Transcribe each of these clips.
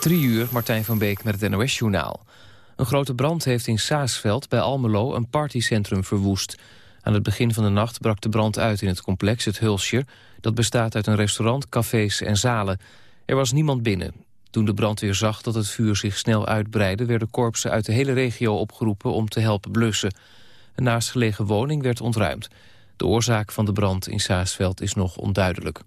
Drie uur, Martijn van Beek met het NOS-journaal. Een grote brand heeft in Saasveld bij Almelo een partycentrum verwoest. Aan het begin van de nacht brak de brand uit in het complex, het Hulsje. Dat bestaat uit een restaurant, cafés en zalen. Er was niemand binnen. Toen de brandweer zag dat het vuur zich snel uitbreidde... werden korpsen uit de hele regio opgeroepen om te helpen blussen. Een naastgelegen woning werd ontruimd. De oorzaak van de brand in Saasveld is nog onduidelijk.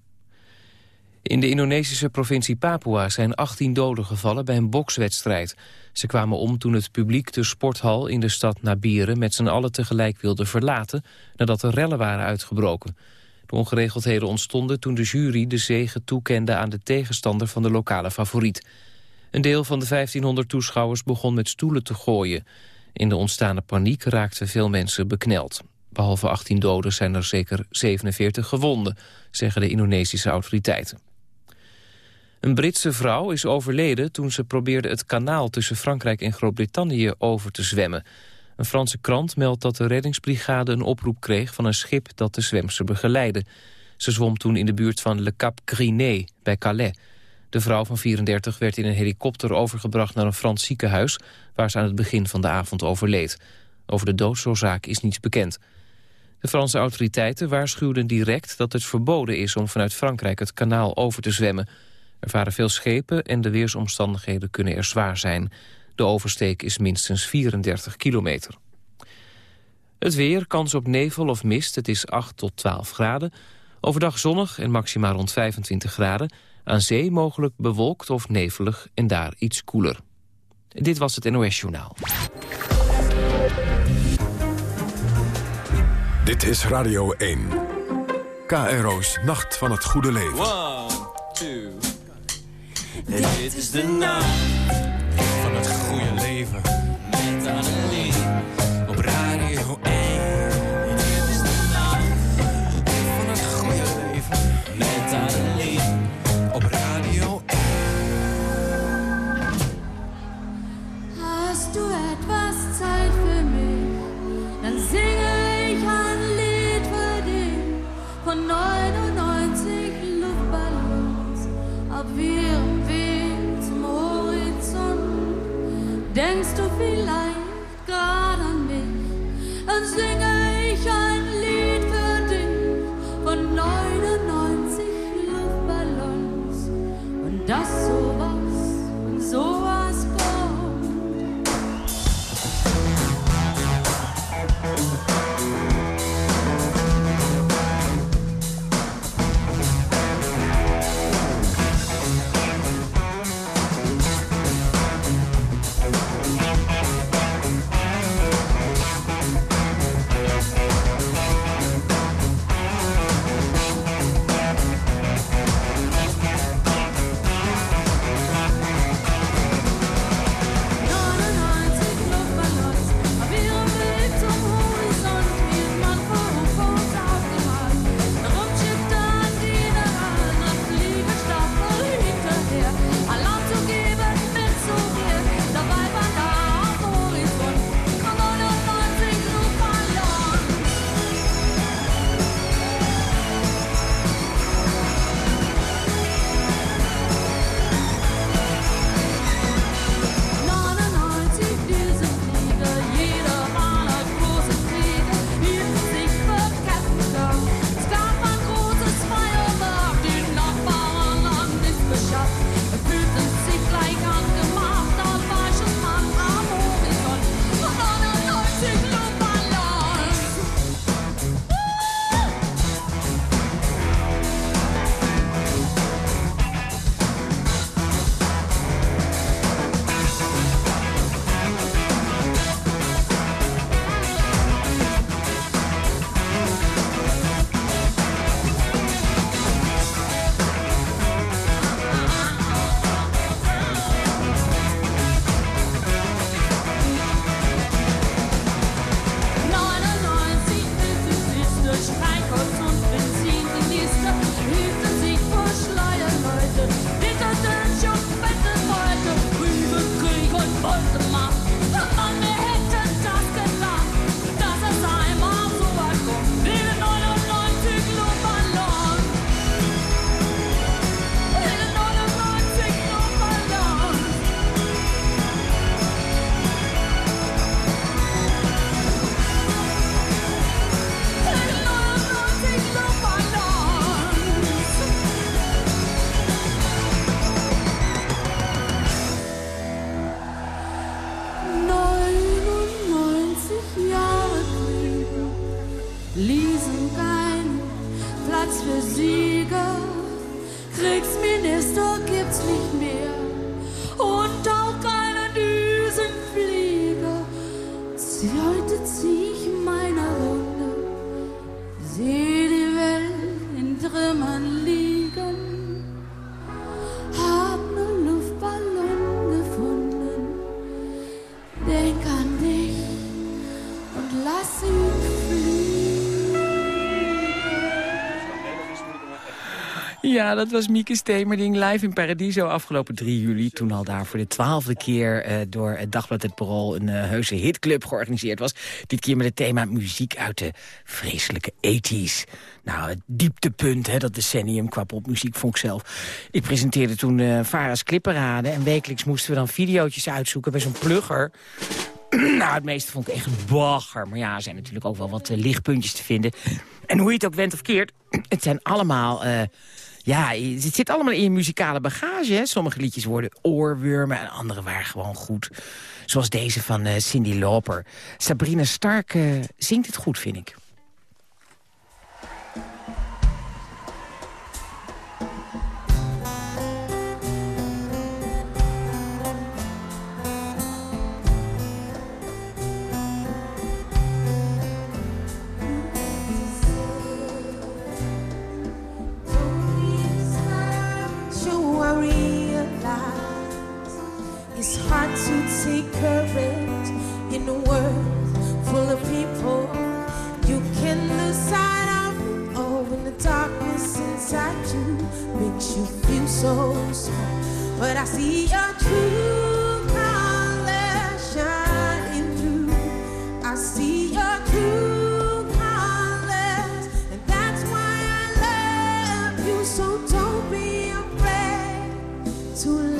In de Indonesische provincie Papua zijn 18 doden gevallen bij een bokswedstrijd. Ze kwamen om toen het publiek de sporthal in de stad Nabieren met z'n allen tegelijk wilde verlaten nadat er rellen waren uitgebroken. De ongeregeldheden ontstonden toen de jury de zege toekende aan de tegenstander van de lokale favoriet. Een deel van de 1500 toeschouwers begon met stoelen te gooien. In de ontstane paniek raakten veel mensen bekneld. Behalve 18 doden zijn er zeker 47 gewonden, zeggen de Indonesische autoriteiten. Een Britse vrouw is overleden toen ze probeerde het kanaal tussen Frankrijk en Groot-Brittannië over te zwemmen. Een Franse krant meldt dat de reddingsbrigade een oproep kreeg van een schip dat de zwemster begeleidde. Ze zwom toen in de buurt van Le Cap Griné bij Calais. De vrouw van 34 werd in een helikopter overgebracht naar een Frans ziekenhuis... waar ze aan het begin van de avond overleed. Over de doodsoorzaak is niets bekend. De Franse autoriteiten waarschuwden direct dat het verboden is... om vanuit Frankrijk het kanaal over te zwemmen. Er varen veel schepen en de weersomstandigheden kunnen er zwaar zijn. De oversteek is minstens 34 kilometer. Het weer, kans op nevel of mist, het is 8 tot 12 graden. Overdag zonnig en maximaal rond 25 graden. Aan zee mogelijk bewolkt of nevelig en daar iets koeler. Dit was het NOS Journaal. Dit is Radio 1. KRO's Nacht van het Goede Leven. Dit is de nacht van het goede leven. Met Annelie Dat was Mieke Stemerding live in Paradiso afgelopen 3 juli. Toen al daar voor de twaalfde keer uh, door het Dagblad Het Parool... een uh, heuse hitclub georganiseerd was. Dit keer met het thema muziek uit de vreselijke 80s. Nou, het dieptepunt, hè, dat decennium qua popmuziek vond ik zelf. Ik presenteerde toen uh, Vara's Clipperade... en wekelijks moesten we dan videootjes uitzoeken bij zo'n plugger... nou, het meeste vond ik echt bagger. Maar ja, er zijn natuurlijk ook wel wat lichtpuntjes te vinden. En hoe je het ook went of keert, het zijn allemaal... ja, het zit allemaal in je muzikale bagage. Hè? Sommige liedjes worden oorwormen en andere waren gewoon goed. Zoals deze van uh, Cindy Lauper. Sabrina Stark zingt het goed, vind ik. To take courage in a world full of people. You can lose sight of oh, when the darkness inside you makes you feel so small. But I see your true colors shining through. I see your true colors, and that's why I love you. So don't be afraid to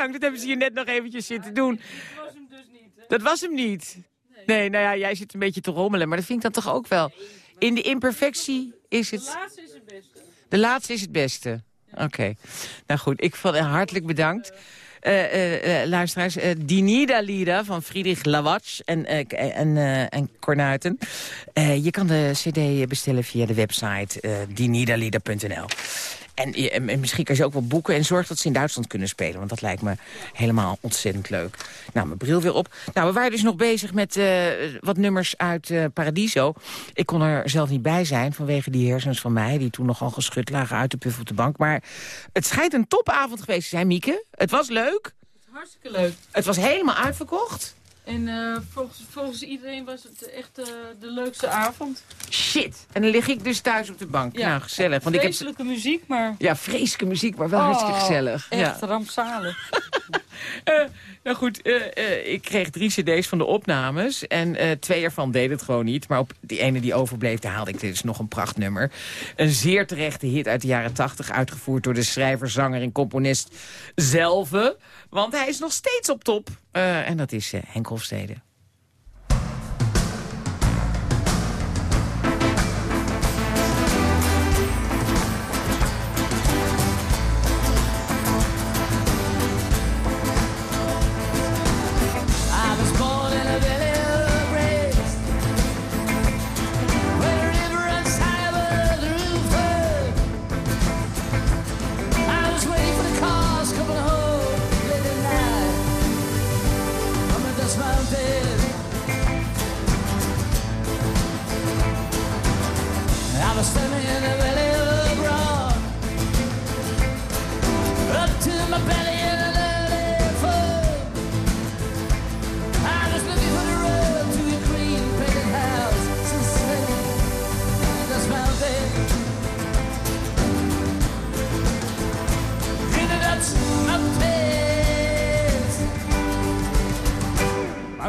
bedankt. Dat hebben ze hier net nog eventjes zitten doen. Dat was hem niet. Nee, nou ja, jij zit een beetje te rommelen, maar dat vind ik dan toch ook wel. In de imperfectie is het... laatste is het beste. De laatste is het beste. Oké. Nou goed, ik vond hartelijk bedankt. Eh, luisteraars, Dinida Lida van Friedrich Lawatsch en, en, en Kornuiten. Eh, je kan de cd bestellen via de website dinidalida.nl. En, je- en en misschien kan je ze ook wel boeken en zorg dat ze in Duitsland kunnen spelen. Want dat lijkt me helemaal ontzettend leuk. Nou, mijn bril weer op. Nou, we waren dus nog bezig met eh, wat nummers uit eh, Paradiso. Ik kon er zelf niet bij zijn vanwege die hersens van mij... die toen nogal geschud lagen uit de puff op de bank. Maar het schijnt een topavond geweest te zijn, Mieke. Het was leuk. Hartstikke leuk. Het was helemaal uitverkocht. En eh, volgens, volgens iedereen was het echt eh, de leukste avond. Shit. En dan lig ik dus thuis op de bank. Ja. Nou, gezellig. Want ik heb... Vreselijke muziek, maar Ja, vreselijke muziek, maar wel hartstikke Oh, gezellig. Ja. echt rampzalig. Eh, nou goed, ik kreeg drie cd's van de opnames. En twee ervan deden het gewoon niet. Maar op die ene die overbleef, daar haalde ik dus nog een prachtnummer. Een zeer terechte hit uit de jaren tachtig. Uitgevoerd door de schrijver, zanger en componist zelf. Want hij is nog steeds op top. Eh, en dat is eh, Henk Hofstede.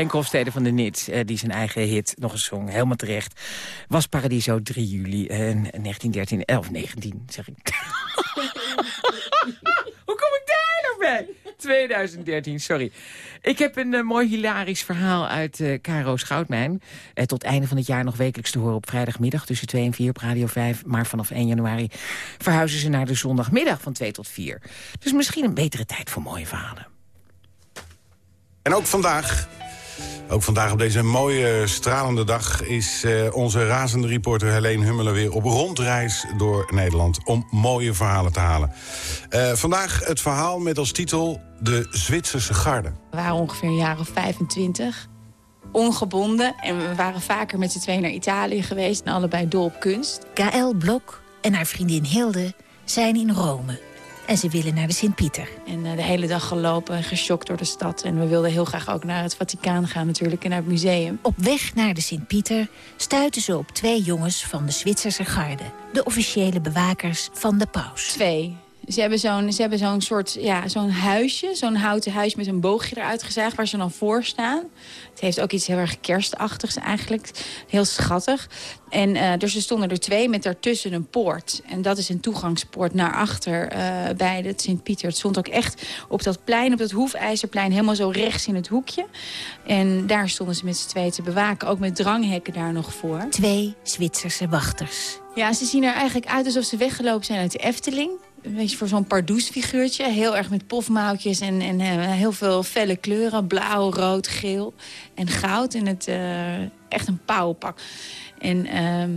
Henk Hofstede van de Nits, eh, die zijn eigen hit nog eens zong. Helemaal terecht. Was Paradiso 3 juli eh, 1913. 11, 19 zeg ik. Hoe kom ik daar nog bij? 2013, sorry. Ik heb een eh, mooi hilarisch verhaal uit eh Caro Schoutmijn. Tot einde van het jaar nog wekelijks te horen op vrijdagmiddag... tussen 2 en 4 op Radio 5. Maar vanaf 1 januari verhuizen ze naar de zondagmiddag van 2 tot 4. Dus misschien een betere tijd voor mooie verhalen. En ook vandaag Ook vandaag op deze mooie, stralende dag... is eh, onze razende reporter Helene Hummelen weer op rondreis door Nederland... om mooie verhalen te halen. Eh, vandaag het verhaal met als titel De Zwitserse Garde. We waren ongeveer een jaar of 25. Ongebonden. En we waren vaker met z'n tweeën naar Italië geweest. En allebei dol op kunst. KL Blok en haar vriendin Hilde zijn in Rome. En ze willen naar de Sint-Pieter. En eh, de hele dag gelopen en geschokt door de stad. En we wilden heel graag ook naar het Vaticaan gaan natuurlijk. En naar het museum. Op weg naar de Sint-Pieter stuiten ze op twee jongens van de Zwitserse garde. De officiële bewakers van de paus. Twee. Ze hebben zo'n ze hebben zo'n soort ja, zo'n huisje, zo'n houten huis met een boogje eruit gezaagd waar ze dan voor staan. Het heeft ook iets heel erg kerstachtigs eigenlijk. Heel schattig. En eh, dus er stonden er twee met daartussen een poort. En dat is een toegangspoort naar achter eh, bij de Sint-Pieter. Het stond ook echt op dat plein, op dat hoefijzerplein, helemaal zo rechts in het hoekje. En daar stonden ze met z'n tweeën te bewaken. Ook met dranghekken daar nog voor. Twee Zwitserse wachters. Ja, ze zien er eigenlijk uit alsof ze weggelopen zijn uit de Efteling. Een beetje voor zo'n pardoesfiguurtje. Heel erg met pofmouwtjes en, en eh, heel veel felle kleuren. Blauw, rood, geel en goud. En het, eh, echt een pauwpak. En ehm,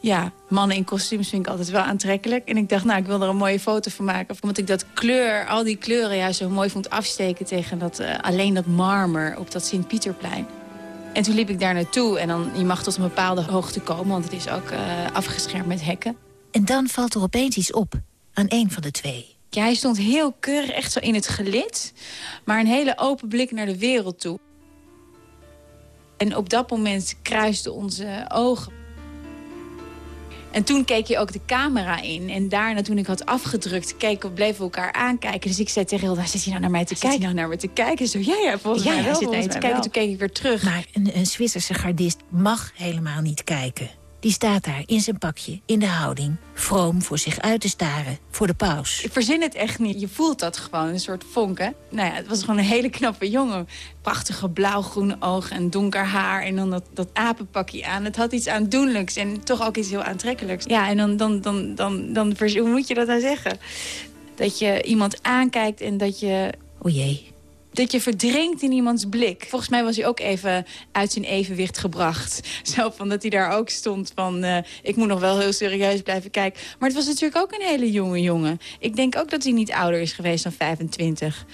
ja, mannen in kostuums vind ik altijd wel aantrekkelijk. En ik dacht, nou, ik wil er een mooie foto van maken. Omdat ik dat kleur, al die kleuren ja, zo mooi vond afsteken... tegen dat, eh, alleen dat marmer op dat Sint-Pieterplein. En toen liep ik daar naartoe. En dan, je mag tot een bepaalde hoogte komen, want het is ook afgeschermd met hekken. En dan valt er opeens iets op aan een van de twee. Ja, hij stond heel keurig, echt zo in het gelid. Maar een hele open blik naar de wereld toe. En op dat moment kruisten onze ogen. En toen keek je ook de camera in. En daarna, toen ik had afgedrukt, keken, bleven we elkaar aankijken. Dus ik zei tegen Hilda, zit hij nou naar mij te kijken? nou naar me te kijken? Zo, ja, ja, volgens Ja, mij hij zit naar je volgens te kijken. Toen keek ik weer terug. Maar een, een Zwitserse gardist mag helemaal niet kijken. Die staat daar in zijn pakje, in de houding, vroom voor zich uit te staren, voor de paus. Ik verzin het echt niet. Je voelt dat gewoon, een soort vonken. Nou ja, het was gewoon een hele knappe jongen. Prachtige blauwgroene ogen en donker haar. En dan dat, dat apenpakje aan. Het had iets aandoenlijks en toch ook iets heel aantrekkelijks. Ja, en dan, dan, dan, dan, dan, hoe moet je dat nou zeggen? Dat je iemand aankijkt en dat je... O jee. Dat je verdrinkt in iemands blik. Volgens mij was hij ook even uit zijn evenwicht gebracht. Zo van dat hij daar ook stond van... eh, ik moet nog wel heel serieus blijven kijken. Maar het was natuurlijk ook een hele jonge jongen. Ik denk ook dat hij niet ouder is geweest dan 25.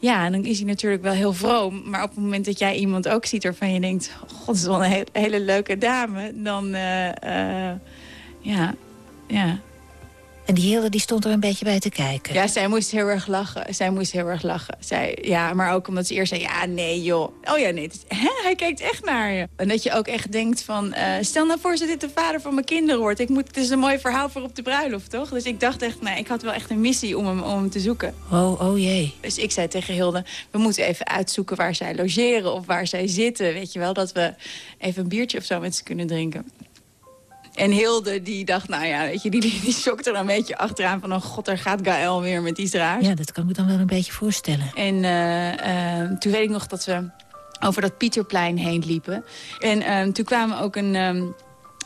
Ja, en dan is hij natuurlijk wel heel vroom. Maar op het moment dat jij iemand ook ziet waarvan je denkt... God, dat is wel een he- hele leuke dame. Dan, eh, eh, ja, ja. En die Hilde die stond er een beetje bij te kijken. Ja, zij moest heel erg lachen. Zij moest heel erg lachen. Zij, ja, maar ook omdat ze eerst zei, ja, nee joh. Oh ja, nee, het is- hè? hij kijkt echt naar je. En dat je ook echt denkt van, eh, stel nou voor dat dit de vader van mijn kinderen wordt. Ik moet, het is een mooi verhaal voor op de bruiloft, toch? Dus ik dacht echt, nee, ik had wel echt een missie om hem, om hem te zoeken. Oh, oh jee. Dus ik zei tegen Hilde, we moeten even uitzoeken waar zij logeren of waar zij zitten. Weet je wel, dat we even een biertje of zo met ze kunnen drinken. En Hilde die dacht, nou ja, weet je, die, die, die schokte er een beetje achteraan van... oh god, daar gaat Gaël weer met iets raars. Ja, dat kan ik me dan wel een beetje voorstellen. En eh, eh, toen weet ik nog dat we over dat Pieterplein heen liepen. En eh, toen kwamen ook een... ehm,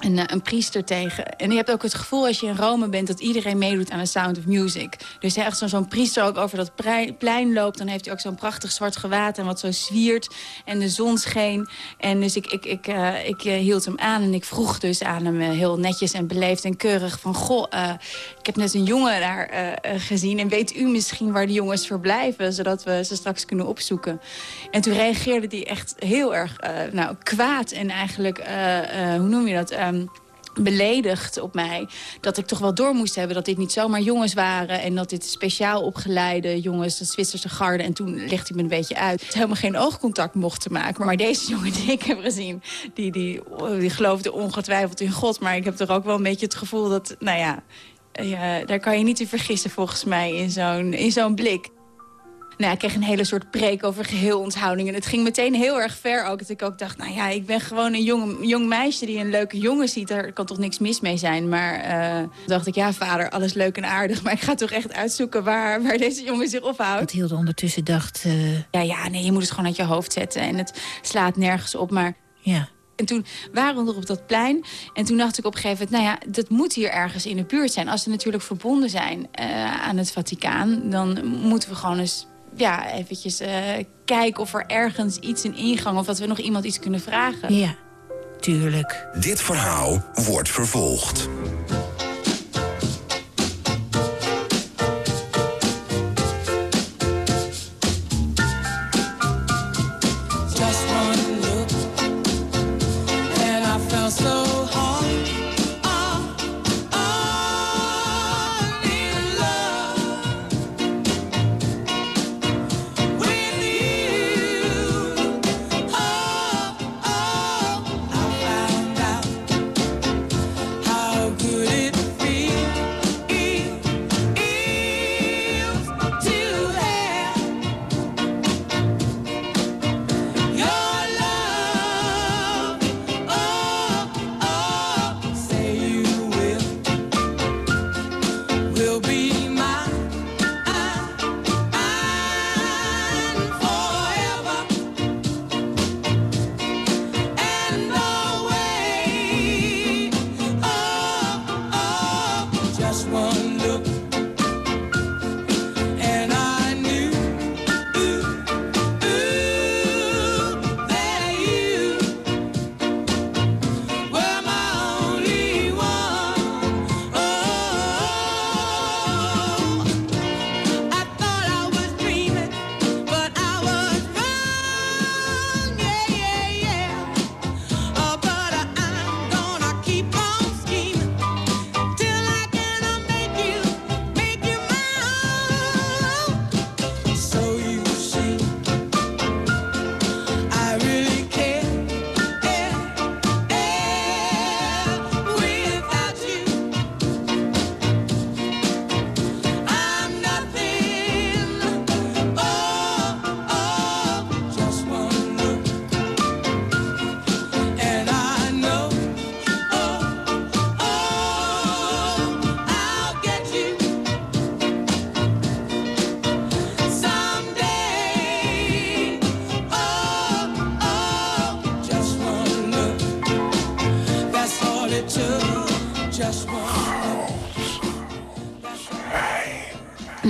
een, eh, een priester tegen. En je hebt ook het gevoel als je in Rome bent... dat iedereen meedoet aan de Sound of Music. Dus echt zo- zo'n priester ook over dat plein loopt... dan heeft hij ook zo'n prachtig zwart gewaad en wat zo zwiert. En de zon scheen. En dus ik, ik, ik, eh, ik eh, hield hem aan en ik vroeg dus aan hem... heel netjes en beleefd en keurig van... goh, ik heb net een jongen daar gezien... en weet u misschien waar die jongens verblijven... zodat we ze straks kunnen opzoeken. En toen reageerde hij echt heel erg nou, kwaad en eigenlijk... hoe noem je dat... Ehm, beledigd op mij. Dat ik toch wel door moest hebben dat dit niet zomaar jongens waren... en dat dit speciaal opgeleide jongens, de Zwitserse garde... en toen legde hij me een beetje uit. Ze helemaal geen oogcontact mochten maken. Maar deze jongen die ik heb gezien, die, die, geloofde ongetwijfeld in God. Maar ik heb toch ook wel een beetje het gevoel dat, nou ja... ja daar kan je niet in vergissen volgens mij in zo'n in zo'n blik. Nou, ik kreeg een hele soort preek over geheel onthouding. En het ging meteen heel erg ver ook. Dat ik ook dacht, nou ja, ik ben gewoon een jong, jong meisje die een leuke jongen ziet. Daar kan toch niks mis mee zijn. Maar toen dacht ik, ja vader, alles leuk en aardig. Maar ik ga toch echt uitzoeken waar, waar deze jongen zich ophoudt. Dat Hilde ondertussen dacht... eh, Ja, ja, nee, je moet het gewoon uit je hoofd zetten. En het slaat nergens op, maar... ja, En toen waren we er op dat plein. En toen dacht ik op een gegeven moment... nou ja, dat moet hier ergens in de buurt zijn. Als ze natuurlijk verbonden zijn eh, aan het Vaticaan... dan moeten we gewoon eens ja, eventjes eh, kijken of er ergens iets in ingang... of dat we nog iemand iets kunnen vragen. Ja, tuurlijk. Dit verhaal wordt vervolgd.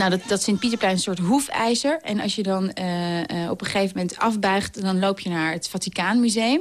Nou, dat, dat Sint-Pieterplein een soort hoefijzer. En als je dan eh, eh, op een gegeven moment afbuigt... dan loop je naar het Vaticaanmuseum.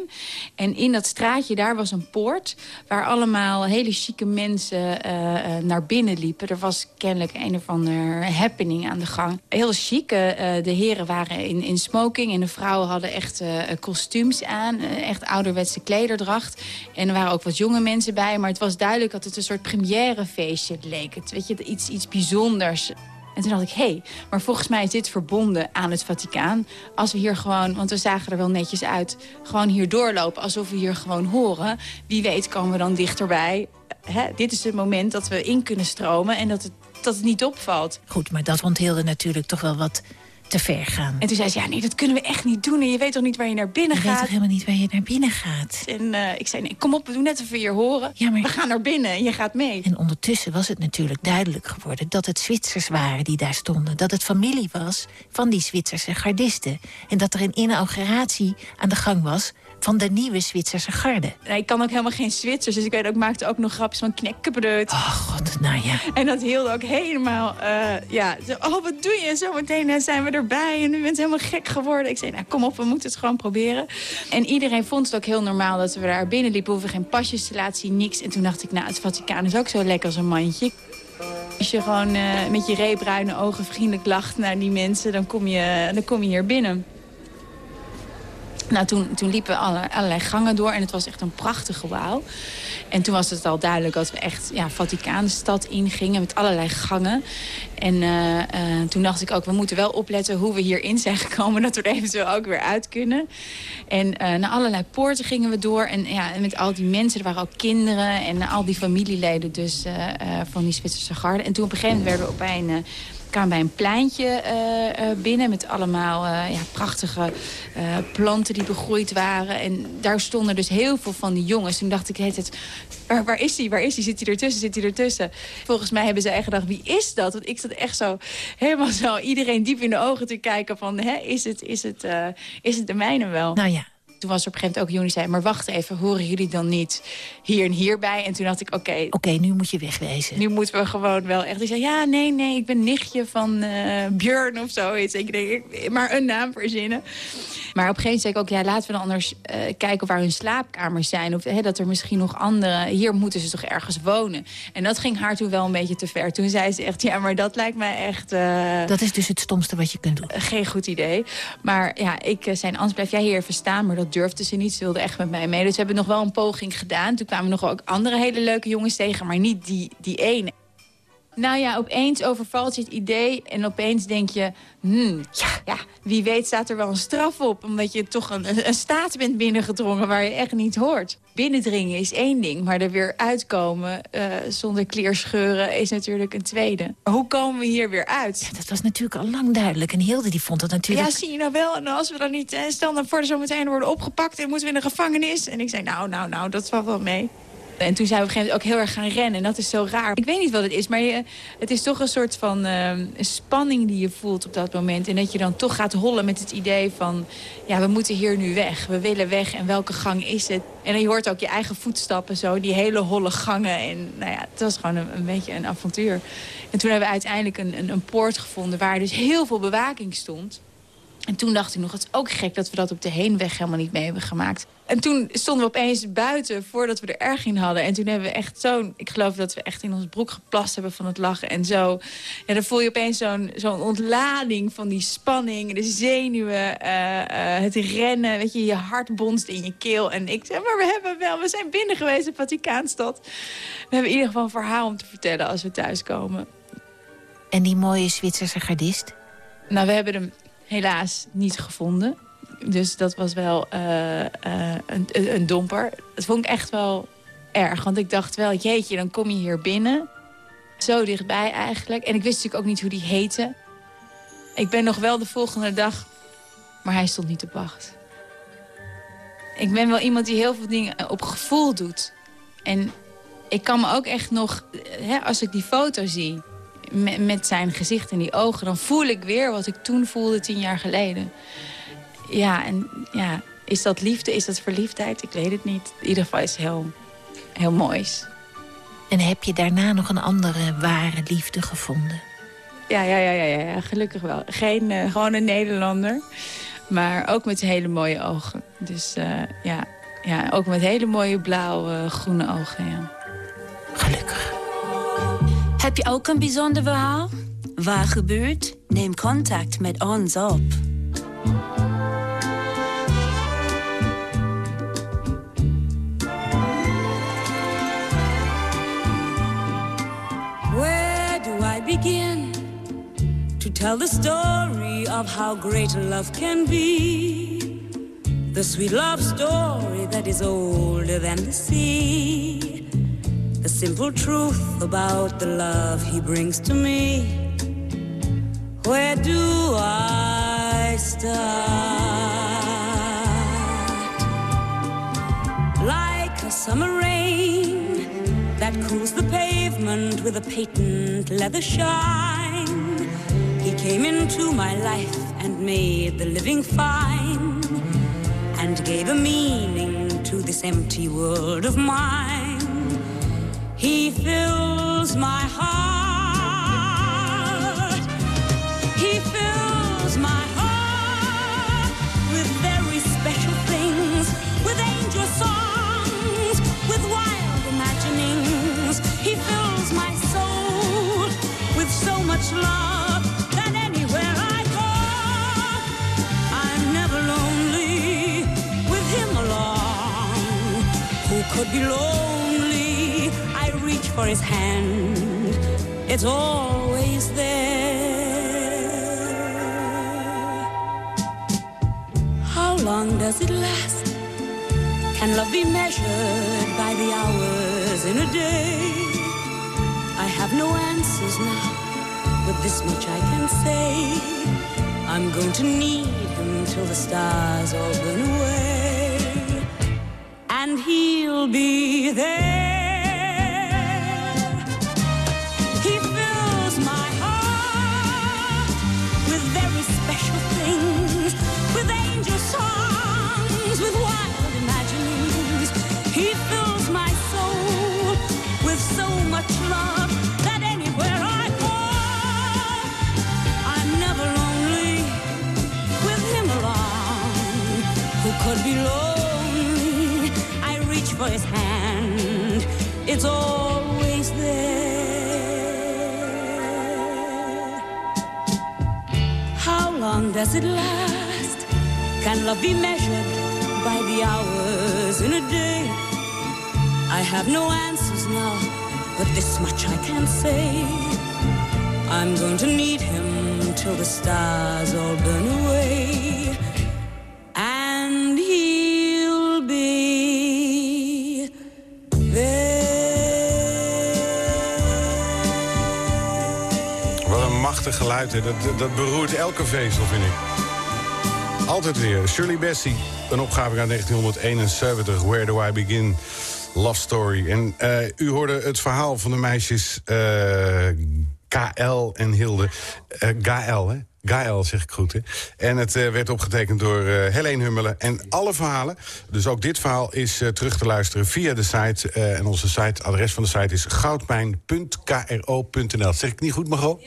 En in dat straatje daar was een poort... waar allemaal hele chique mensen eh, naar binnen liepen. Er was kennelijk een of ander happening aan de gang. Heel chic. de heren waren in, in smoking... en de vrouwen hadden echt kostuums aan. echt ouderwetse klederdracht. En er waren ook wat jonge mensen bij. Maar het was duidelijk dat het een soort premièrefeestje leek. Het, weet je, iets, iets bijzonders. En toen dacht ik, hé, hey, maar volgens mij is dit verbonden aan het Vaticaan. Als we hier gewoon, want we zagen er wel netjes uit... gewoon hier doorlopen alsof we hier gewoon horen. Wie weet komen we dan dichterbij. Hè, dit is het moment dat we in kunnen stromen en dat het, dat het niet opvalt. Goed, maar dat ontheelde natuurlijk toch wel wat te ver gaan. En toen zei ze, ja, nee, dat kunnen we echt niet doen. En je weet toch niet waar je naar binnen Je weet gaat? toch helemaal niet waar je naar binnen gaat? En eh, ik zei, nee, kom op, we doen net we hier horen. Ja, maar- We gaan naar binnen en je gaat mee. En ondertussen was het natuurlijk duidelijk geworden dat het Zwitsers waren die daar stonden. Dat het familie was van die Zwitserse gardisten. En dat er een inauguratie aan de gang was van de nieuwe Zwitserse garde. Nee, ik kan ook helemaal geen Zwitsers, dus ik weet ook, maakte ook nog grapjes van knekkenbreut. Oh god, nou ja. En dat hielde ook helemaal, eh, ja, zo, oh wat doe je? Zometeen eh, zijn we erbij en u bent helemaal gek geworden. Ik zei, nou kom op, we moeten het gewoon proberen. En iedereen vond het ook heel normaal dat we daar binnen liepen. Hoeven geen pasjes te laten zien, niks. En toen dacht ik, nou, het Vaticaan is ook zo lekker als een mandje. Als je gewoon eh, met je reebruine ogen vriendelijk lacht naar die mensen, dan kom je, dan kom je hier binnen. Nou, toen, toen liepen alle, allerlei gangen door en het was echt een prachtig gebouw. En toen was het al duidelijk dat we echt ja, Vaticaanstad ingingen met allerlei gangen. En eh, eh, toen dacht ik ook, we moeten wel opletten hoe we hierin zijn gekomen... dat we er eventueel ook weer uit kunnen. En eh, naar allerlei poorten gingen we door. En ja, met al die mensen, er waren ook kinderen en al die familieleden dus, van die Zwitserse garde. En toen op een gegeven moment werden we op een... kwamen bij een pleintje eh, eh, binnen met allemaal eh, ja, prachtige planten die begroeid waren. En daar stonden dus heel veel van die jongens. Toen dacht ik, heet het, waar, is hij? Waar is hij? Zit hij ertussen? Zit hij ertussen? Volgens mij hebben zij gedacht, wie is dat? Want ik zat echt zo, helemaal zo, iedereen diep in de ogen te kijken van, is, het, is, het, is het de mijne wel? Nou ja, Toen was er op een gegeven moment ook die zei... maar wacht even, horen jullie dan niet hier en hierbij? En toen dacht ik, oké... Oké, nu moet je wegwezen. Nu moeten we gewoon wel echt... Die zei, ja, nee, nee, ik ben nichtje van uh, Björn of zoiets. Ik denk, maar een naam verzinnen. Maar op een gegeven moment zei ik ook, ja, laten we dan anders uh, kijken waar hun slaapkamers zijn. Of hè, dat er misschien nog andere... Hier moeten ze toch ergens wonen. En dat ging haar toen wel een beetje te ver. Toen zei ze echt, ja, maar dat lijkt mij echt... Uh, dat is dus het stomste wat je kunt doen. Geen goed idee. Maar ja, ik zei, Ans, blijf jij hier even staan. Maar dat durfde ze niet. Ze wilde echt met mij mee. Dus we hebben nog wel een poging gedaan. Toen kwamen nog ook andere hele leuke jongens tegen. Maar niet die, die ene. Nou ja, opeens overvalt je het idee en opeens denk je... Hmm, ja, ja, wie weet staat er wel een straf op... omdat je toch een, een staat bent binnengedrongen waar je echt niet hoort. Binnendringen is één ding, maar er weer uitkomen uh, zonder kleerscheuren is natuurlijk een tweede. Hoe komen we hier weer uit? Ja, dat was natuurlijk al lang duidelijk. En Hilde die vond dat natuurlijk... Ja, zie je nou wel. En als we dan niet... Stel dan voor de zometeen worden opgepakt en moeten we in de gevangenis. En ik zei, nou, nou, nou, dat valt wel mee. En toen zijn we op een gegeven moment ook heel erg gaan rennen. En dat is zo raar. Ik weet niet wat het is, maar je, het is toch een soort van uh, spanning die je voelt op dat moment. En dat je dan toch gaat hollen met het idee van... ja, we moeten hier nu weg. We willen weg. En welke gang is het? En je hoort ook je eigen voetstappen zo. Die hele holle gangen. En nou ja, het was gewoon een, een beetje een avontuur. En toen hebben we uiteindelijk een, een, een poort gevonden... waar dus heel veel bewaking stond. En toen dacht ik nog, het is ook gek dat we dat op de heenweg helemaal niet mee hebben gemaakt. En toen stonden we opeens buiten voordat we er erg in hadden. En toen hebben we echt zo'n... Ik geloof dat we echt in ons broek geplast hebben van het lachen. En zo... Ja, dan voel je opeens zo'n zo'n ontlading van die spanning. De zenuwen, uh, uh, het rennen. Weet je, je hart bonst in je keel. En ik zeg, maar we hebben wel... We zijn binnen geweest in Vaticaanstad. We hebben in ieder geval een verhaal om te vertellen als we thuiskomen. En die mooie Zwitserse gardist? Nou, we hebben hem helaas niet gevonden. Dus dat was wel uh, uh, een, een domper. Dat vond ik echt wel erg. Want ik dacht wel, jeetje, dan kom je hier binnen. Zo dichtbij eigenlijk. En ik wist natuurlijk ook niet hoe die heette. Ik ben nog wel de volgende dag... Maar hij stond niet op wacht. Ik ben wel iemand die heel veel dingen op gevoel doet. En ik kan me ook echt nog... Hè, als ik die foto zie met, met zijn gezicht en die ogen... dan voel ik weer wat ik toen voelde tien jaar geleden. Ja, en ja, is dat liefde? Is dat verliefdheid? Ik weet het niet. In ieder geval is het heel, heel moois. En heb je daarna nog een andere ware liefde gevonden? Ja, ja, ja, ja, ja gelukkig wel. Geen, uh, gewoon een Nederlander. Maar ook met hele mooie ogen. Dus uh, ja, ja, ook met hele mooie blauwe, groene ogen, ja. Gelukkig. Heb je ook een bijzonder verhaal? Waar gebeurt? Neem contact met ons op. Where do I begin to tell the story of how great love can be? The sweet love story that is older than the sea. The simple truth about the love he brings to me. Where do I start? Like a summer rain that cools the pavement with a patent leather shine. He came into my life and made the living fine and gave a meaning to this empty world of mine. He fills my heart. He fills my heart with very special things, with angel songs, with wild imaginings. He fills my soul with so much love that anywhere I go, I'm never lonely with him along. Who could be lonely? For his hand, it's always there. How long does it last? Can love be measured by the hours in a day? I have no answers now, but this much I can say. I'm going to need him till the stars all burn away, and he'll be there. for his hand. It's always there. How long does it last? Can love be measured by the hours in a day? I have no answers now, but this much I can say. I'm going to need him till the stars all burn away. Geluid, hè. Dat, dat beroert elke vezel, vind ik. Altijd weer. Shirley Bassey, een opgave uit 1971. Where do I begin? Love Story. En eh, u hoorde het verhaal van de meisjes eh, KL en Hilde. Eh Gael, hè? Gael, zeg ik goed, hè? En het werd opgetekend door eh Helene Hummelen. En alle verhalen, dus ook dit verhaal, is terug te luisteren via de site. en onze site, adres van de site is goudmijn.kro.nl. Zeg ik niet goed, Margot?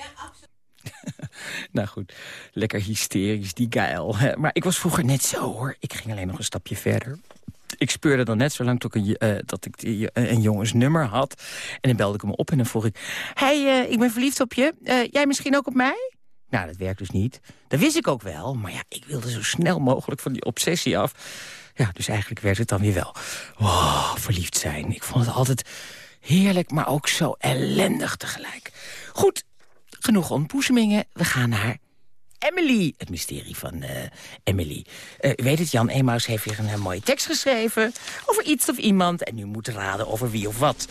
Nou goed, lekker hysterisch, die geil. Maar ik was vroeger net zo, hoor. Ik ging alleen nog een stapje verder. Ik speurde dan net zo lang tot ik een, eh, dat ik eh, een jongensnummer had. En dan belde ik hem op en dan vroeg ik... hey, eh, ik ben verliefd op je. Jij misschien ook op mij? Nou, dat werkt dus niet. Dat wist ik ook wel. Maar ja, ik wilde zo snel mogelijk van die obsessie af. Ja, dus eigenlijk werd het dan weer wel. Wow, verliefd zijn. Ik vond het altijd heerlijk, maar ook zo ellendig tegelijk. Goed, genoeg ontboezemingen. We gaan naar Emily. Het mysterie van eh, Emily. Eh, u weet het, Jan Emaus heeft hier een eh, mooie tekst geschreven... over iets of iemand en u moet raden over wie of wat.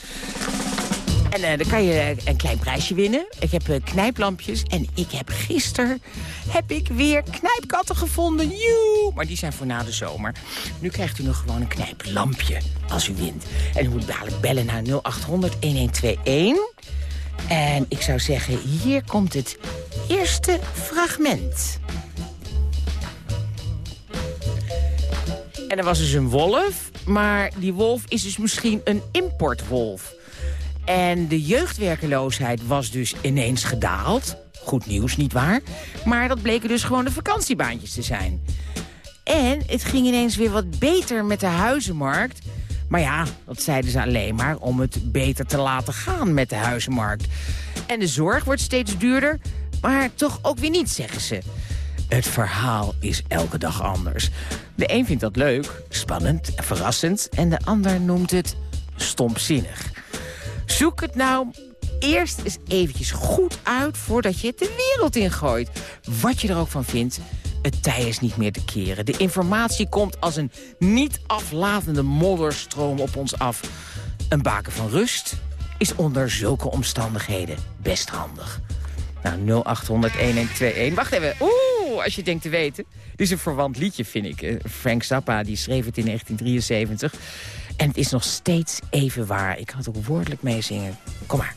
En dan kan je een klein prijsje winnen. Ik heb knijplampjes en ik heb gisteren heb ik weer knijpkatten gevonden. Joe! Maar die zijn voor na de zomer. Nu krijgt u nog gewoon een knijplampje als u wint. En u moet dadelijk bellen naar 0800-1121... En ik zou zeggen, hier komt het eerste fragment. En er was dus een wolf, maar die wolf is dus misschien een importwolf. En de jeugdwerkeloosheid was dus ineens gedaald. Goed nieuws, nietwaar? Maar dat bleken dus gewoon de vakantiebaantjes te zijn. En het ging ineens weer wat beter met de huizenmarkt. Maar ja, dat zeiden ze alleen maar om het beter te laten gaan met de huizenmarkt. En de zorg wordt steeds duurder, maar toch ook weer niet, zeggen ze. Het verhaal is elke dag anders. De een vindt dat leuk, spannend en verrassend... en de ander noemt het stompzinnig. Zoek het nou eerst eens eventjes goed uit... voordat je het de wereld ingooit. Wat je er ook van vindt, het tij is niet meer te keren. De informatie komt als een niet aflatende modderstroom op ons af. Een baken van rust is onder zulke omstandigheden best handig. Nou, 0800-1121. Wacht even. Oeh, als je denkt te weten. Dit is een verwant liedje, vind ik. Eh, Frank Zappa, die schreef het in 1973. En het is nog steeds even waar. Ik kan het ook woordelijk meezingen. Kom maar.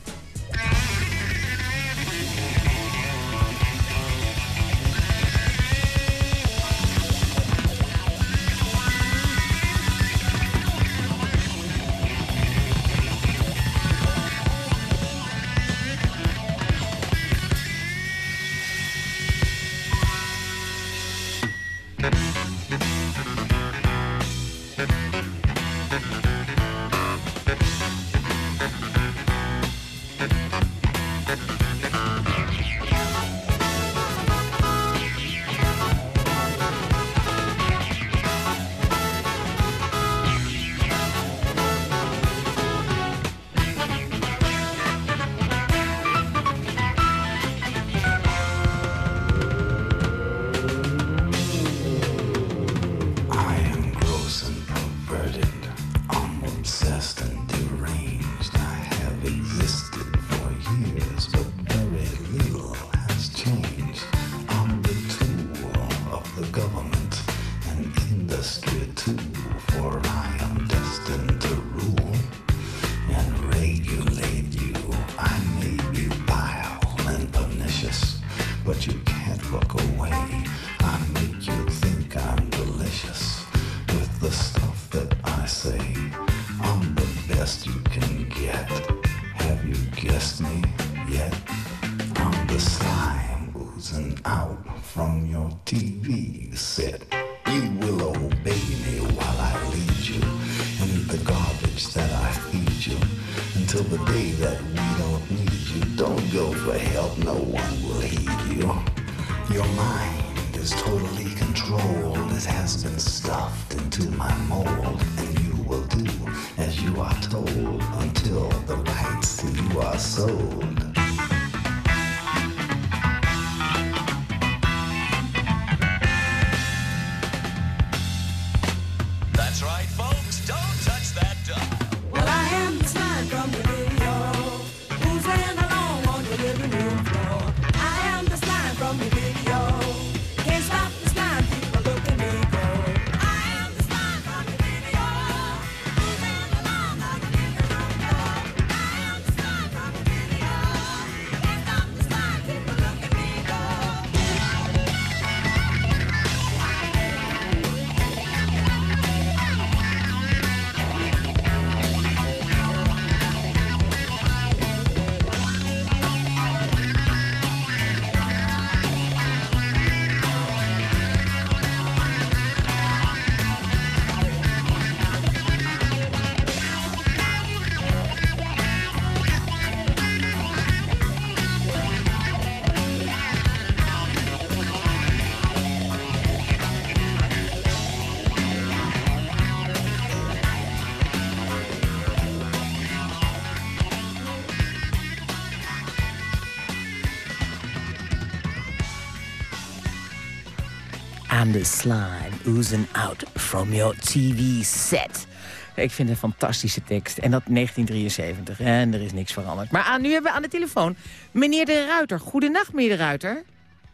And the slime oozing out from your TV set. Ik vind het een fantastische tekst. En dat 1973. En er is niks veranderd. Maar aan, nu hebben we aan de telefoon meneer de Ruiter. Goedenacht, meneer de Ruiter.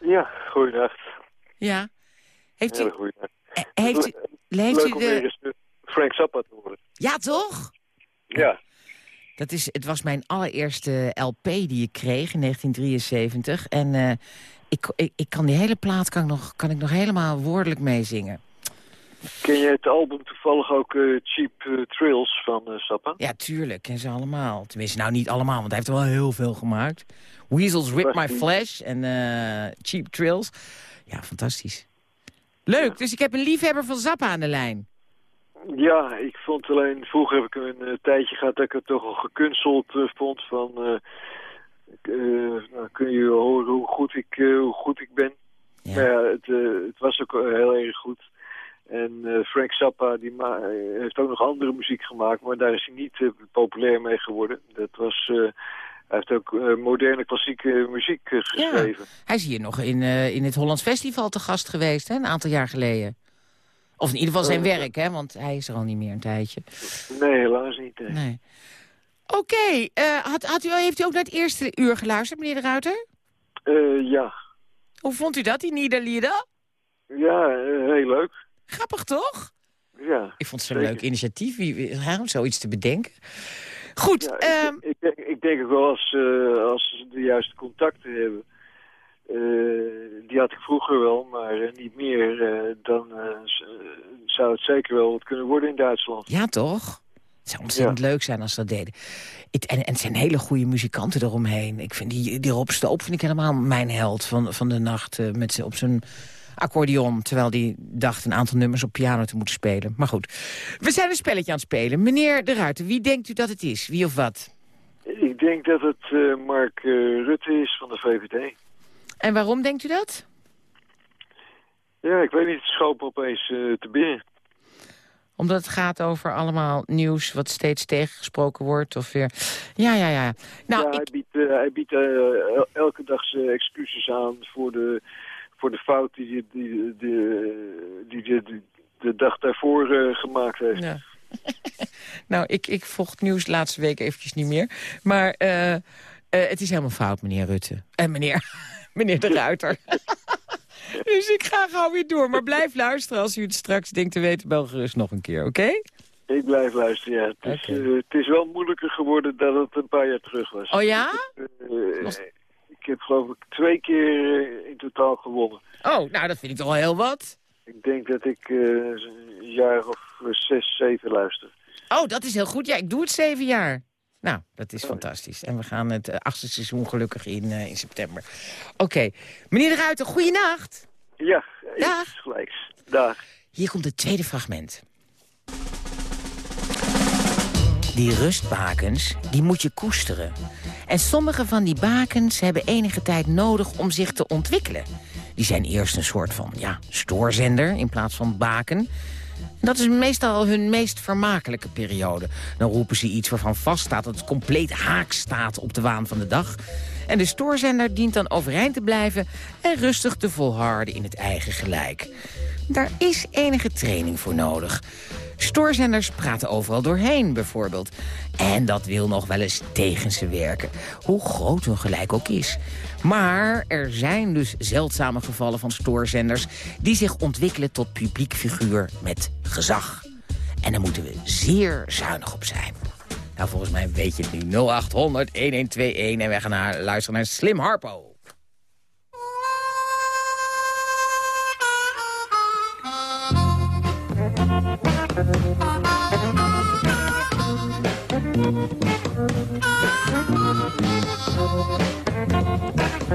Ja, goeienacht. Ja. Heeft u, eh, heeft u, Leuk u de... eh, Frank Zappa te horen. Ja, toch? Ja. Dat is, het was mijn allereerste LP die ik kreeg in 1973. En eh, ik, ik, ik kan die hele plaat kan ik nog, kan ik nog helemaal woordelijk meezingen. Ken je het album toevallig ook eh, Cheap eh, Thrills van eh, Zappa? Ja, tuurlijk. Ken ze allemaal. Tenminste, nou niet allemaal, want hij heeft er wel heel veel gemaakt. Weasels Rip My Flesh en Cheap Thrills. Ja, fantastisch. Leuk, dus ik heb een liefhebber van Zappa aan de lijn. Ja, ik vond alleen, vroeger heb ik een tijdje gehad dat ik het toch al gekunsteld vond van... eh, nou, kun je horen hoe goed ik, eh, hoe goed ik ben. Ja. Maar ja, het, eh, het was ook heel erg goed. En Frank Zappa die heeft ook nog andere muziek gemaakt, maar daar is hij niet populair mee geworden. Dat was, hij heeft ook moderne klassieke muziek geschreven. Hij is hier nog in, in het Hollands Festival te gast geweest, hè, een aantal jaar geleden. Of in ieder geval zijn werk, hè, want hij is er al niet meer een tijdje. Nee, helaas niet. Nee. Oké, eh, had, had u, heeft u ook naar het eerste uur geluisterd, meneer de Ruiter? Eh, ja, Hoe vond u dat, die Niederlieder? ja eh, heel leuk. Grappig, toch? Ja, Ik vond het zo'n leuk initiatief, om zoiets te bedenken. Goed, Ja, ik, ehm, ik, denk, ik denk ook wel als, eh, als ze de juiste contacten hebben. eh, die had ik vroeger wel, maar niet meer. eh, dan zou het zeker wel wat kunnen worden in Duitsland. ja toch? Het zou ontzettend leuk zijn als ze dat deden. En, en het zijn hele goede muzikanten eromheen. Ik vind die, die Rob Stoop vind ik helemaal mijn held van, van de nacht. eh, met, op zijn accordeon, terwijl die dacht een aantal nummers op piano te moeten spelen. Maar goed, we zijn een spelletje aan het spelen. Meneer De Ruiter, wie denkt u dat het is? Wie of wat? Ik denk dat het eh, Mark eh, Rutte is van de VVD. En waarom denkt u dat? Ja, ik weet niet, het schoot me opeens eh, te binnen. Omdat het gaat over allemaal nieuws wat steeds tegengesproken wordt of weer... Ja, ja, ja. Nou, ja, ik... hij biedt, eh, hij biedt eh, el- elke dag zijn excuses aan voor de, voor de fout die hij die, die, die, die, die de dag daarvoor eh, gemaakt heeft. Ja. nou, ik, ik volg het nieuws de laatste week eventjes niet meer. Maar het is helemaal fout, meneer Rutte. En meneer, meneer de Ruiter. dus ik ga gauw weer door. Maar blijf luisteren als u het straks denkt te weten. Bel gerust nog een keer, oké? Ik blijf luisteren, ja. Het is, eh, het is wel moeilijker geworden dan het een paar jaar terug was. Oh ja? Eh, ik heb geloof ik twee keer eh, in totaal gewonnen. Oh, nou, dat vind ik toch wel heel wat. Ik denk dat ik eh, een jaar of eh, zes, zeven luister. Oh, dat is heel goed. Ja, ik doe het zeven jaar. Nou, dat is fantastisch. En we gaan het eh, achtste seizoen gelukkig in, eh, in september. Oké. Meneer de Ruiter, goeienacht. Ja, Dag. gelijks. Dag. Hier komt het tweede fragment. Die rustbakens, die moet je koesteren. En sommige van die bakens hebben enige tijd nodig om zich te ontwikkelen. Die zijn eerst een soort van ja, stoorzender in plaats van baken. Dat is meestal hun meest vermakelijke periode. Dan roepen ze iets waarvan vaststaat dat het compleet haak staat op de waan van de dag. En de stoorzender dient dan overeind te blijven en rustig te volharden in het eigen gelijk. Daar is enige training voor nodig. Stoorzenders praten overal doorheen, bijvoorbeeld. En dat wil nog wel eens tegen ze werken. Hoe groot hun gelijk ook is. Maar er zijn dus zeldzame gevallen van stoorzenders... die zich ontwikkelen tot publiekfiguur met gezag. En daar moeten we zeer zuinig op zijn. Nou, volgens mij weet je het nu. 0800 1121 en wij gaan naar, luisteren naar Slim Harpo.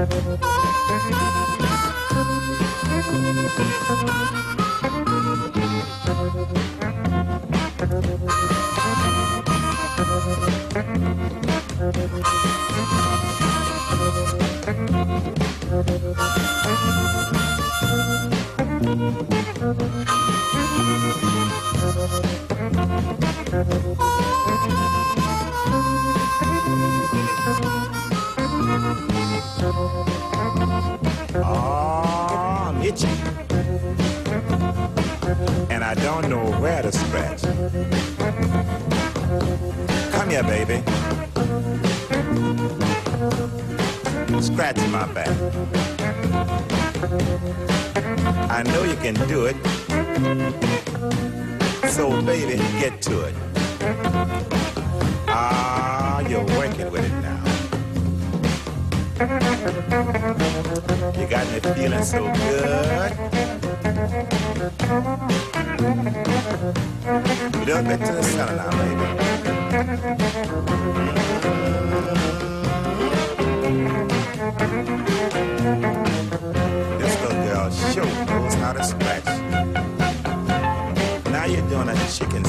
Oh, don't know where to scratch. Come here, baby. Scratch my back. I know you can do it. So, baby, get to it. Ah, you're working with it now. You got me feeling so good. The center now. This little girl knows how to. Now you're doing a chicken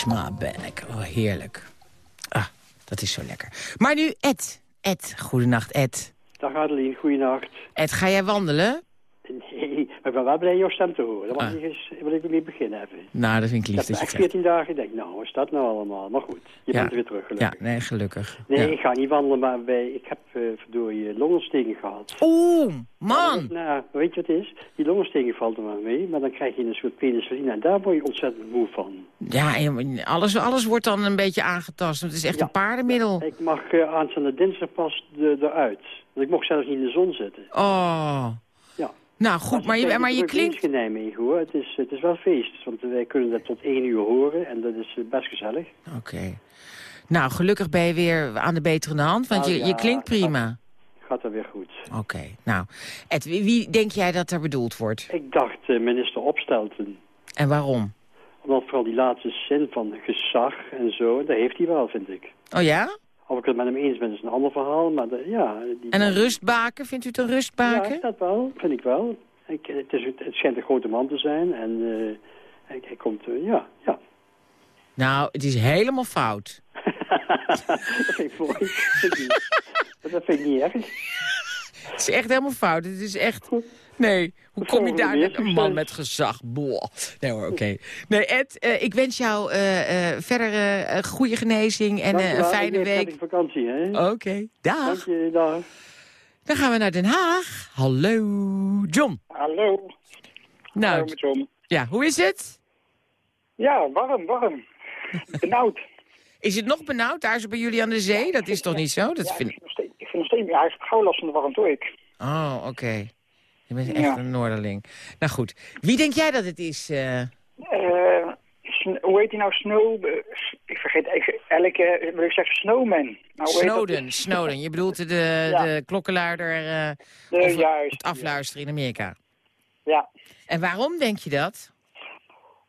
Scratch my back. Oh, heerlijk. Ah, dat is zo lekker. Maar nu Ed. Ed, goedenacht Ed. Dag Adeline, goeienacht. Ed, ga jij wandelen? Ben wel blij jouw stem te horen. Daar Ah. wil, ik eens, wil ik mee beginnen even. Nou, dat vind ik lief heb dat je echt het zegt. 14 dagen gedacht, nou, wat is dat nou allemaal? Maar goed, je Ja. bent weer terug gelukkig. Ja, nee, gelukkig. Nee, Ja. ik ga niet wandelen, maar bij, ik heb uh, verdorie longontsteking gehad. Oeh, man! Nou, weet je wat het is? Die longontsteking valt er maar mee, maar dan krijg je een soort penicilline en daar word je ontzettend moe van. Ja, en alles, alles wordt dan een beetje aangetast. Het is echt een paardenmiddel. Ik mag uh, aanstaande dinsdag pas de, eruit. Want ik mocht zelfs niet in de zon zitten. Oh. Nou goed, maar je, maar je klinkt... in Nijmegen hoor. Het is, het is wel feest, want wij kunnen dat tot één uur horen en dat is eh, best gezellig. Oké. Nou, gelukkig ben je weer aan de betere hand, want Nou je, ja, je klinkt prima. Gaat er weer goed. Oké, nou. Ed, wie, wie denk jij dat er bedoeld wordt? Ik dacht uh, minister Opstelten. En waarom? Omdat vooral die laatste zin van gezag en zo, dat heeft hij wel, vind ik. Oh ja? Of ik het met hem eens ben, is een ander verhaal, maar de, ja... Die en een rustbaken, vindt u het een rustbaken? Ja, dat wel, vind ik wel. Ik, het, is, het schijnt een grote man te zijn en uh, hij, hij, komt, uh, ja, ja. Nou, het is helemaal fout. dat vind ik mooi. dat vind ik niet erg. Het is echt helemaal fout. Het is echt... Nee, hoe kom je daar? Een man met gezag. Boah. Nee hoor, oké. Nee, Ed, eh, ik wens jou eh, eh, verder goede genezing en een fijne Ik week. op vakantie, hè? Oké, dag. Dank je, dag. Dan gaan we naar Den Haag. Hallo, John. Hallo. Nou, Hallo, met John. ja, hoe is het? Ja, warm, warm. Benauwd. Is het nog benauwd daar zo bij jullie aan de zee? Dat is toch niet zo? Dat Ja, vind... ik vind nog steeds, ik ja, ik heb gauw last van de warmte, hoor ik. Oh, oké. Je bent echt Ja. een Noorderling. Nou goed, wie denk jij dat het is? eh? Eh, hoe heet die nou? Snow... eh, ik vergeet even elke... Wil ik zeggen Snowman? Nou? Snowden, Snowden. Je bedoelt de, de, Ja. de klokkenluider De- of juist, het afluisteren in Amerika. Ja. En waarom denk je dat?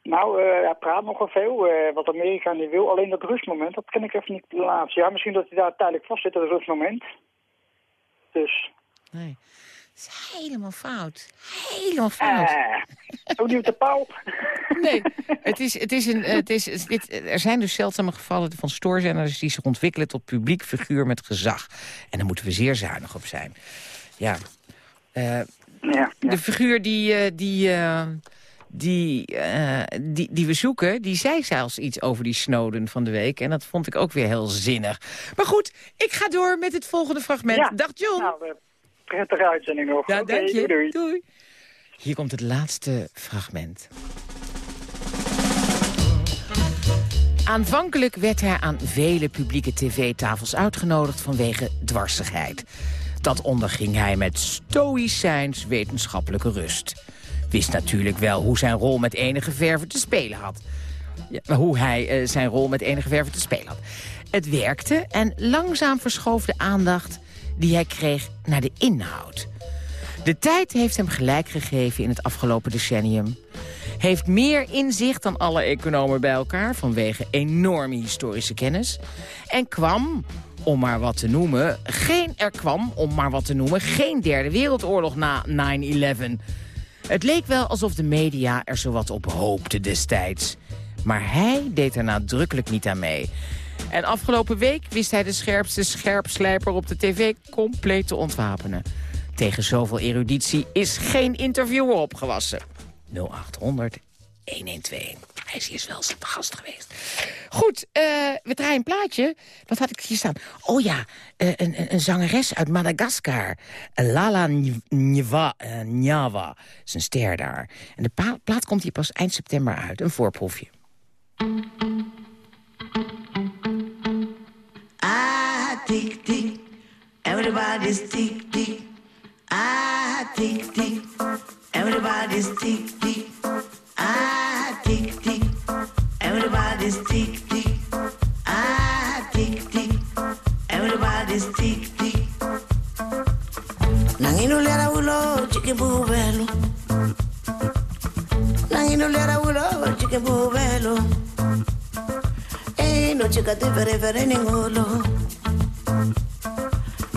Nou, hij praat nogal veel, eh, wat Amerika niet wil. Alleen dat rustmoment, dat ken ik even niet plaatsen. Ja, misschien dat hij daar tijdelijk vast zit, dat rustmoment. Dus... Nee. Het is helemaal fout. Helemaal fout. Eh, ook niet op de. Nee, het is, het is een, het is, dit, er zijn dus zeldzame gevallen van stoorzenders... die zich ontwikkelen tot publiek figuur met gezag. En daar moeten we zeer zuinig op zijn. Ja. Eh, De figuur die, eh, die, die, die, die we zoeken... die zei zelfs iets over die Snowden van de week. En dat vond ik ook weer heel zinnig. Maar goed, ik ga door met het volgende fragment. Ja. Dag John. Nou, prettige uitzending nog. Ja, dank je. doei, doei. Hier komt het laatste fragment. Aanvankelijk werd hij aan vele publieke tv-tafels uitgenodigd vanwege dwarsigheid. Dat onderging hij met stoïcijns wetenschappelijke rust. Wist natuurlijk wel hoe zijn rol met enige verve te spelen had. Ja, hoe hij eh, zijn rol met enige verve te spelen had. Het werkte en langzaam verschoof de aandacht die hij kreeg naar de inhoud. De tijd heeft hem gelijk gegeven in het afgelopen decennium. Heeft meer inzicht dan alle economen bij elkaar... vanwege enorme historische kennis. En kwam, om maar wat te noemen... Geen, er kwam, om maar wat te noemen... geen derde wereldoorlog na 9-11. Het leek wel alsof de media er zowat op hoopte destijds. Maar hij deed er nadrukkelijk niet aan mee. En afgelopen week wist hij de scherpste scherpslijper op de tv compleet te ontwapenen. Tegen zoveel eruditie is geen interviewer opgewassen. 0800 112. Hij is hier wel zijn gast geweest. Goed, eh, we draaien een plaatje. Wat had ik hier staan? Oh ja, eh, een, een, een zangeres uit Madagaskar. Lala Njava. eh, is een ster daar. En de plaat komt hier pas eind september uit. Een voorproefje. Everybody's tick tick. I tick tick, everybody's tick tick. I tick tick, everybody's tick tick. I tick tick, everybody's tick tick. Nangino lera ulo chicken bubelo. Nangino lera ulo chicken bubelo. Eh, no chica te vere ningolo.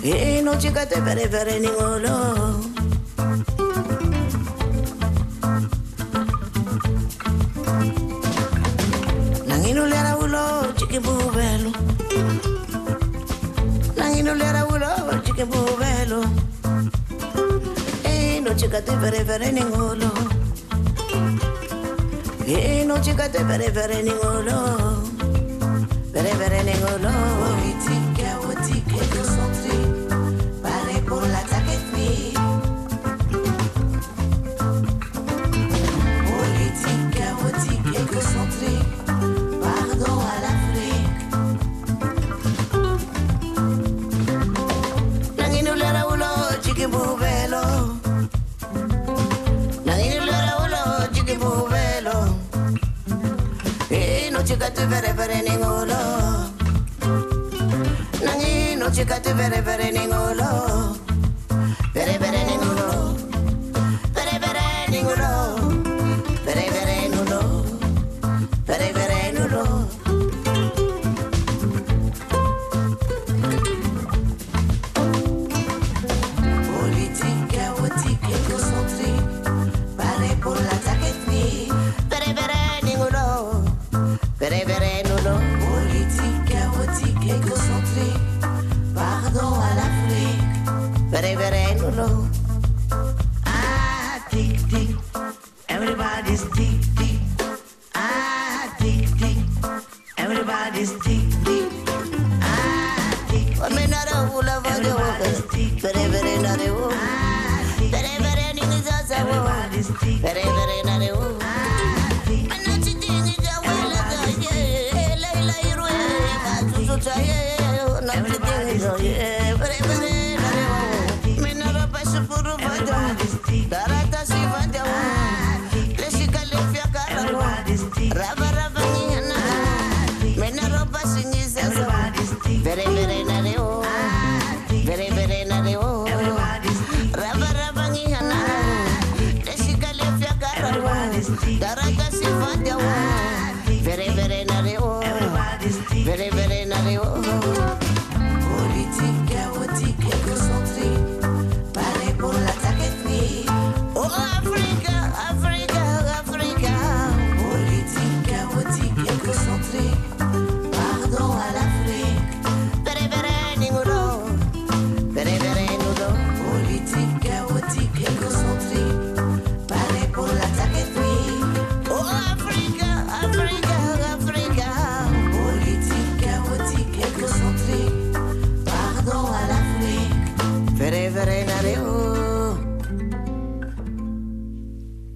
Eh, no chica te vere vere ningolo. Nangino lera ulo chicken bubelo. Nangino lera ulo chicken bubelo. Eh, no chica te vere vere ningolo. Eh, no chica te vere vere ningolo. Vere vere ningolo. No chica te vere vere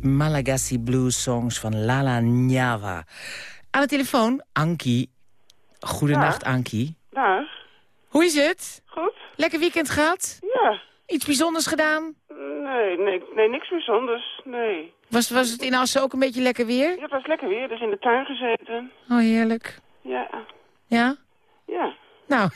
Malagasy Blues Songs van Lala Njava. Aan de telefoon, Ankie. Goedenacht, Ankie. Dag. Hoe is het? Goed. Lekker weekend gehad? Ja. Iets bijzonders gedaan? Nee, nee, nee, niks bijzonders. Nee. Was, was het in Assen ook een beetje lekker weer? Ja, het was lekker weer, dus in de tuin gezeten. Oh, heerlijk. Ja. Ja? Ja. Nou,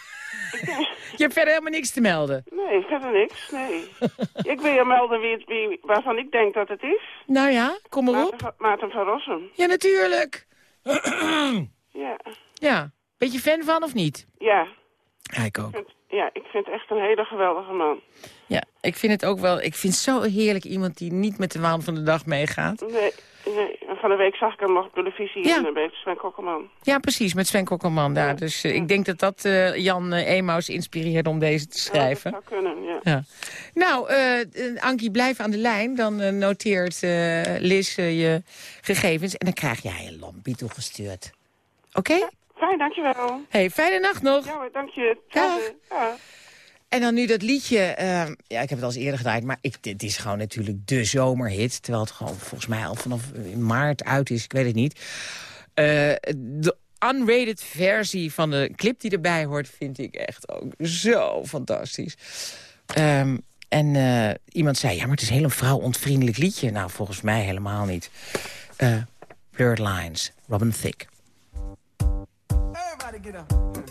je hebt verder helemaal niks te melden. Nee, verder niks, nee. ik wil je melden wie het, wie, waarvan ik denk dat het is. Nou ja, kom maar Maarten, op. Maarten van Rossum. Ja, natuurlijk. Ja. ja, beetje fan van of niet? Ja. Ja, ik ook. Ik vind, ja, ik vind het echt een hele geweldige man. Ja, ik vind het ook wel. Ik vind het zo heerlijk iemand die niet met de waan van de dag meegaat. Nee, nee. Van de week zag ik hem nog op televisie Ja. en een beetje Sven Kokkelman. Ja, precies, met Sven Kokkelman daar. Dus eh, ik denk dat dat eh, Jan uh, Emaus inspireerde om deze te schrijven. Ja, dat zou kunnen, ja. Ja. Nou, eh, eh, Ankie, blijf aan de lijn. Dan eh, noteert eh, Liz eh, je gegevens. En dan krijg jij een lampie toegestuurd. Oké? Fijn, dankjewel. Hey, fijne nacht nog. Ja dank je. Dag. Ja. En dan nu dat liedje. eh, ja, ik heb het al eens eerder gedraaid. Maar ik, dit is gewoon natuurlijk de zomerhit. Terwijl het gewoon volgens mij al vanaf maart uit is. Ik weet het niet. Eh, de unrated versie van de clip die erbij hoort... vind ik echt ook zo fantastisch. Ehm, en eh, iemand zei, ja, maar het is een heel vrouwontvriendelijk liedje. Nou, volgens mij helemaal niet. Eh Blurred Lines, Robin Thicke. Everybody get up.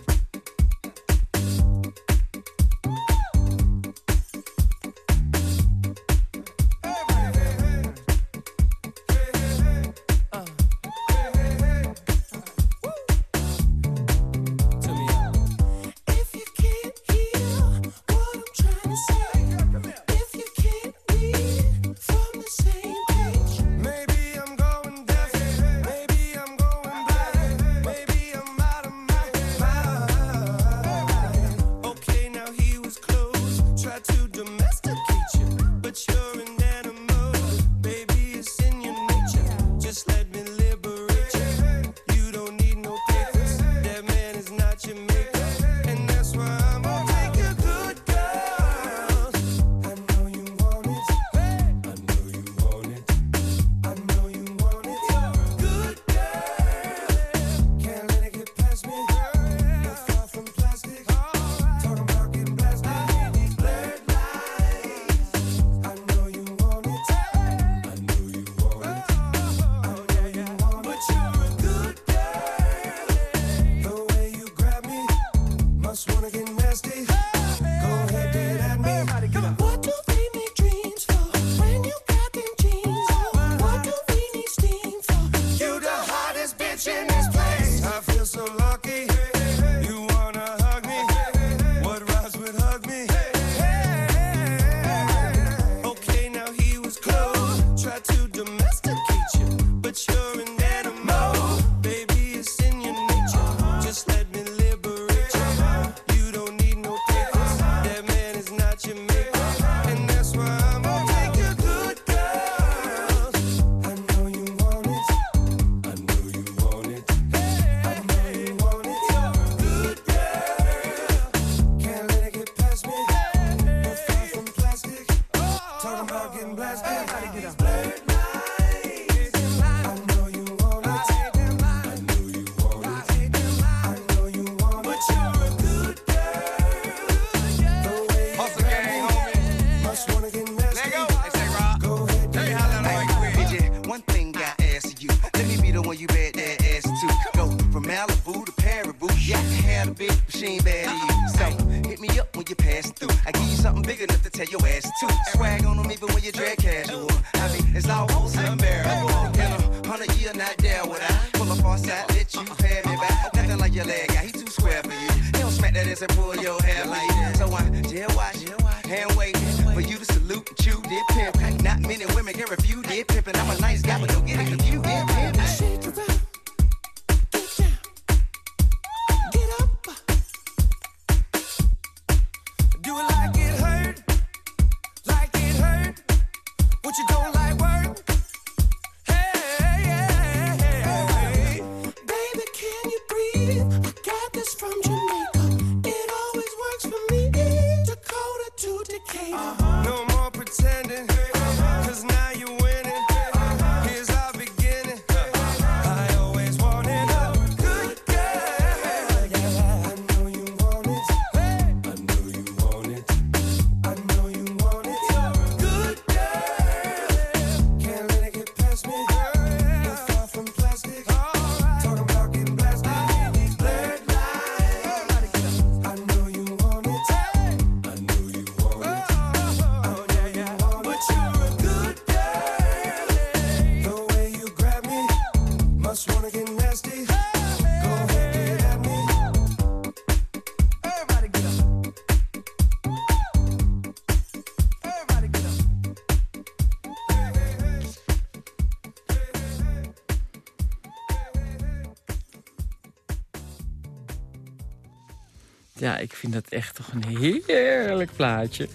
ja, ik vind dat echt toch een heerlijk plaatje.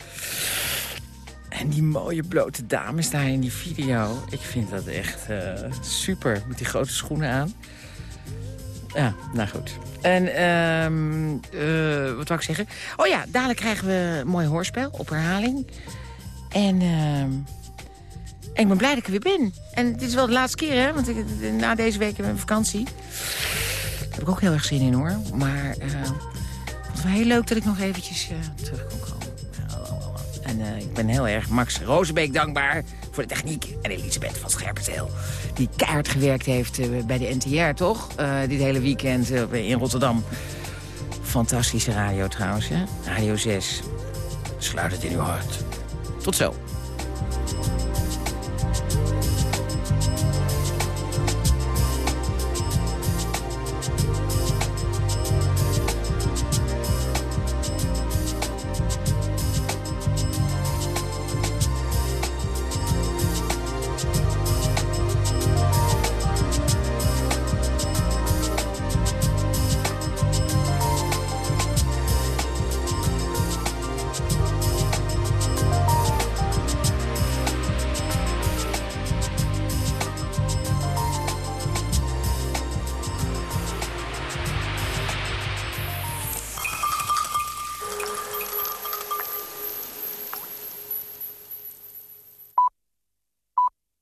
En die mooie blote dames daar in die video. Ik vind dat echt eh, super. Met die grote schoenen aan. Ja, nou goed. En um, wat wou ik zeggen? Oh ja, dadelijk krijgen we een mooi hoorspel op herhaling. Ehm, en, ik ben blij dat ik er weer ben. En dit is wel de laatste keer, hè? Want ik, na deze week heb ik vakantie. Daar heb ik ook heel erg zin in, hoor. Maar eh, heel leuk dat ik nog eventjes eh, terug kon komen. En eh, ik ben heel erg Max Rozenbeek dankbaar voor de techniek. En Elisabeth van Scherpenzeel, die keihard gewerkt heeft eh, bij de NTR, toch? Dit hele weekend in Rotterdam. Fantastische radio trouwens. Radio 6. Sluit het in uw hart. Tot zo.